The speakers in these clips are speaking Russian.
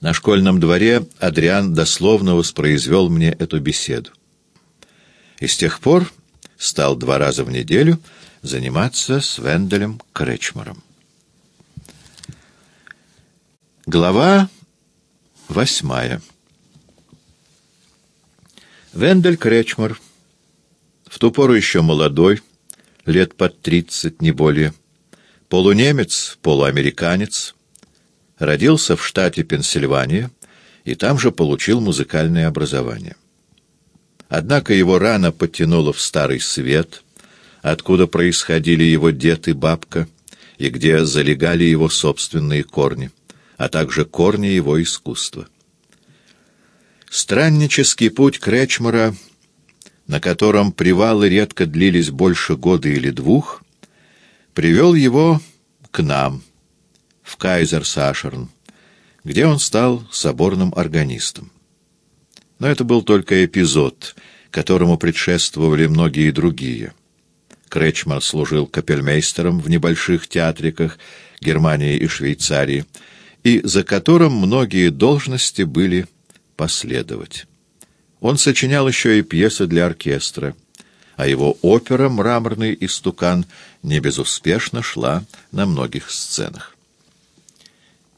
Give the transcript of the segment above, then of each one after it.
На школьном дворе Адриан дословно воспроизвел мне эту беседу. И с тех пор стал два раза в неделю заниматься с Венделем Кречмаром. Глава восьмая Вендель Кречмар, в ту пору еще молодой, лет под тридцать, не более, полунемец, полуамериканец, родился в штате Пенсильвания и там же получил музыкальное образование. Однако его рано подтянуло в Старый Свет, откуда происходили его дед и бабка, и где залегали его собственные корни, а также корни его искусства. Страннический путь Кречмара, на котором привалы редко длились больше года или двух, привел его к нам, в Кайзер-Сашерн, где он стал соборным органистом. Но это был только эпизод, которому предшествовали многие другие. Кречмар служил капельмейстером в небольших театриках Германии и Швейцарии, и за которым многие должности были последовать. Он сочинял еще и пьесы для оркестра, а его опера «Мраморный истукан» не безуспешно шла на многих сценах.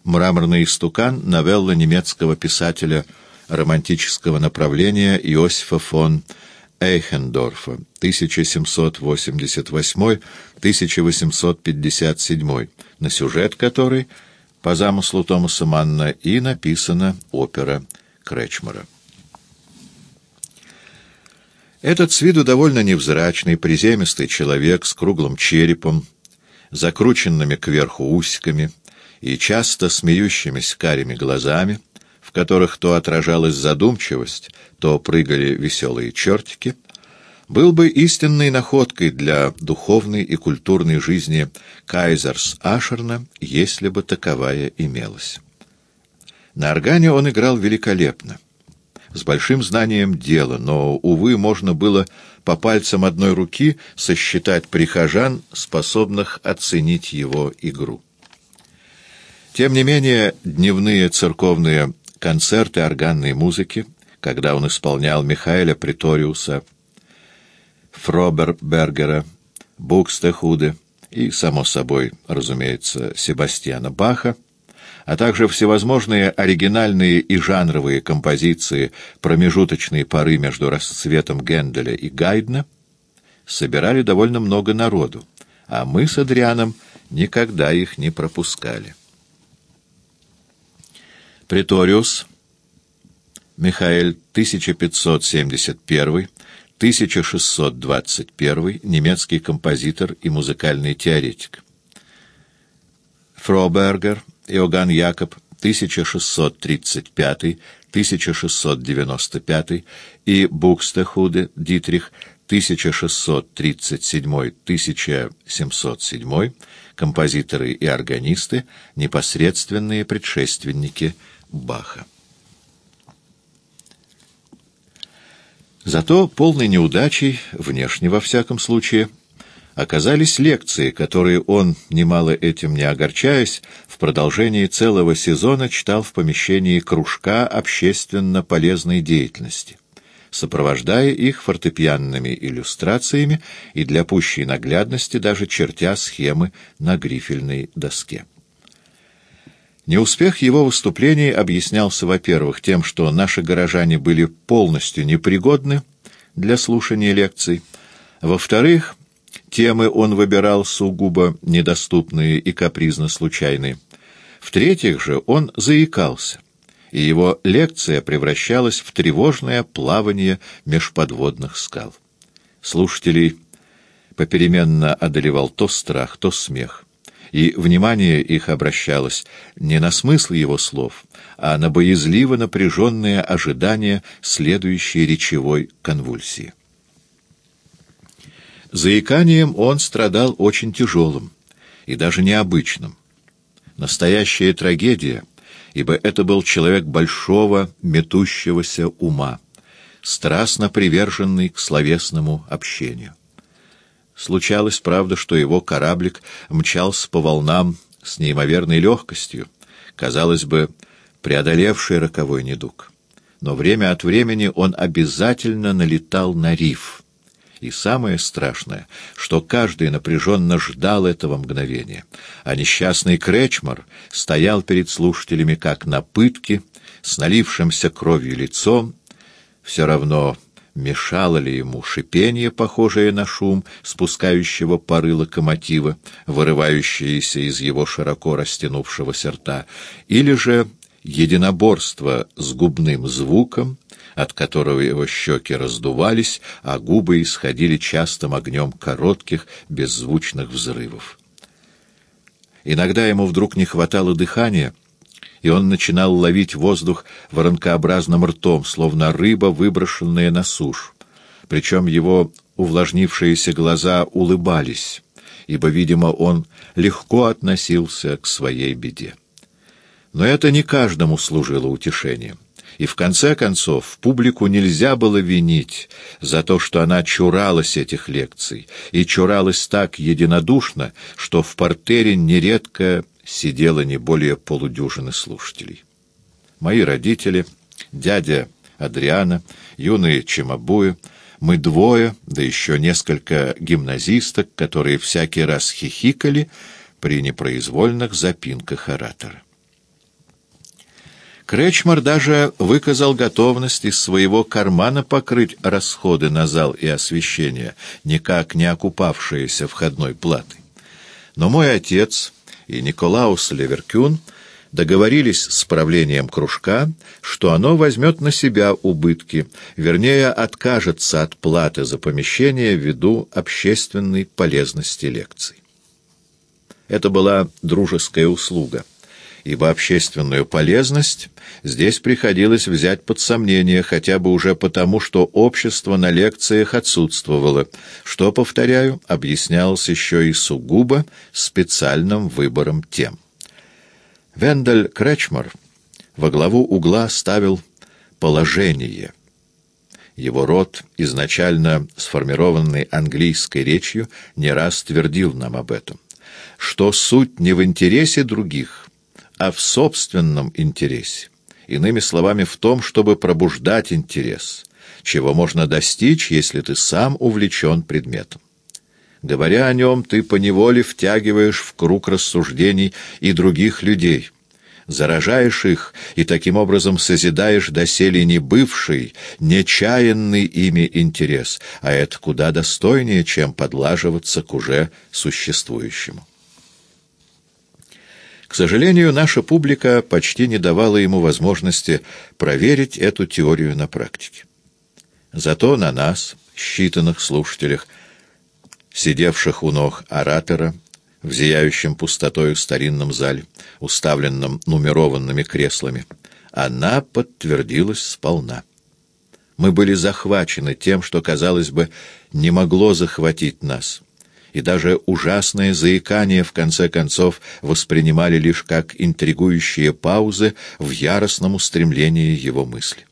«Мраморный истукан» — новелла немецкого писателя романтического направления Иосифа фон Эйхендорфа, 1788-1857, на сюжет которой, по замыслу Томаса Манна, и написана опера Кречмара. Этот с виду довольно невзрачный, приземистый человек с круглым черепом, закрученными кверху усиками и часто смеющимися карими глазами, в которых то отражалась задумчивость, то прыгали веселые чертики, был бы истинной находкой для духовной и культурной жизни Кайзерс Ашерна, если бы таковая имелась. На органе он играл великолепно, с большим знанием дела, но, увы, можно было по пальцам одной руки сосчитать прихожан, способных оценить его игру. Тем не менее, дневные церковные концерты органной музыки, когда он исполнял Михаэля Приториуса, Фробербергера, Букстехуде и, само собой, разумеется, Себастьяна Баха, а также всевозможные оригинальные и жанровые композиции промежуточные поры между расцветом Генделя и Гайдна, собирали довольно много народу, а мы с Адрианом никогда их не пропускали. Приториус, Михаэль, 1571-1621, немецкий композитор и музыкальный теоретик. Фробергер, Иоганн Якоб, 1635-1695 и Букстехуде Дитрих, 1637-1707, композиторы и органисты, непосредственные предшественники Баха. Зато полной неудачей, внешне во всяком случае, оказались лекции, которые он, немало этим не огорчаясь, в продолжении целого сезона читал в помещении кружка общественно полезной деятельности, сопровождая их фортепианными иллюстрациями и для пущей наглядности даже чертя схемы на грифельной доске. Неуспех его выступлений объяснялся, во-первых, тем, что наши горожане были полностью непригодны для слушания лекций, во-вторых, темы он выбирал сугубо недоступные и капризно-случайные, в-третьих же, он заикался, и его лекция превращалась в тревожное плавание межподводных скал. Слушателей попеременно одолевал то страх, то смех и внимание их обращалось не на смысл его слов, а на боязливо напряженное ожидание следующей речевой конвульсии. Заиканием он страдал очень тяжелым и даже необычным. Настоящая трагедия, ибо это был человек большого, метущегося ума, страстно приверженный к словесному общению. Случалось, правда, что его кораблик мчался по волнам с неимоверной легкостью, казалось бы, преодолевший роковой недуг. Но время от времени он обязательно налетал на риф. И самое страшное, что каждый напряженно ждал этого мгновения, а несчастный Кречмар стоял перед слушателями как на пытке, с налившимся кровью лицом, все равно мешало ли ему шипение, похожее на шум спускающего пары локомотива, вырывающееся из его широко растянувшегося рта, или же единоборство с губным звуком, от которого его щеки раздувались, а губы исходили частым огнем коротких, беззвучных взрывов. Иногда ему вдруг не хватало дыхания, и он начинал ловить воздух воронкообразным ртом, словно рыба, выброшенная на сушу. Причем его увлажнившиеся глаза улыбались, ибо, видимо, он легко относился к своей беде. Но это не каждому служило утешением. И в конце концов публику нельзя было винить за то, что она чуралась этих лекций, и чуралась так единодушно, что в портере нередко сидело не более полудюжины слушателей. Мои родители, дядя Адриана, юные Чемабуи, мы двое, да еще несколько гимназисток, которые всякий раз хихикали при непроизвольных запинках оратора. Кречмар даже выказал готовность из своего кармана покрыть расходы на зал и освещение, никак не окупавшиеся входной платой. Но мой отец и Николаус Леверкюн договорились с правлением кружка, что оно возьмет на себя убытки, вернее, откажется от платы за помещение ввиду общественной полезности лекций. Это была дружеская услуга ибо общественную полезность здесь приходилось взять под сомнение хотя бы уже потому, что общество на лекциях отсутствовало, что, повторяю, объяснялось еще и сугубо специальным выбором тем. Вендель Кречмар во главу угла ставил «положение». Его род, изначально сформированный английской речью, не раз твердил нам об этом, что суть не в интересе других – а в собственном интересе. Иными словами, в том, чтобы пробуждать интерес, чего можно достичь, если ты сам увлечен предметом. Говоря о нем, ты поневоле втягиваешь в круг рассуждений и других людей, заражаешь их и таким образом созидаешь доселе не бывший, нечаянный ими интерес, а это куда достойнее, чем подлаживаться к уже существующему. К сожалению, наша публика почти не давала ему возможности проверить эту теорию на практике. Зато на нас, считанных слушателях, сидевших у ног оратора, в зияющем пустотою старинном зале, уставленном нумерованными креслами, она подтвердилась сполна. Мы были захвачены тем, что, казалось бы, не могло захватить нас — и даже ужасное заикание в конце концов воспринимали лишь как интригующие паузы в яростном устремлении его мысли.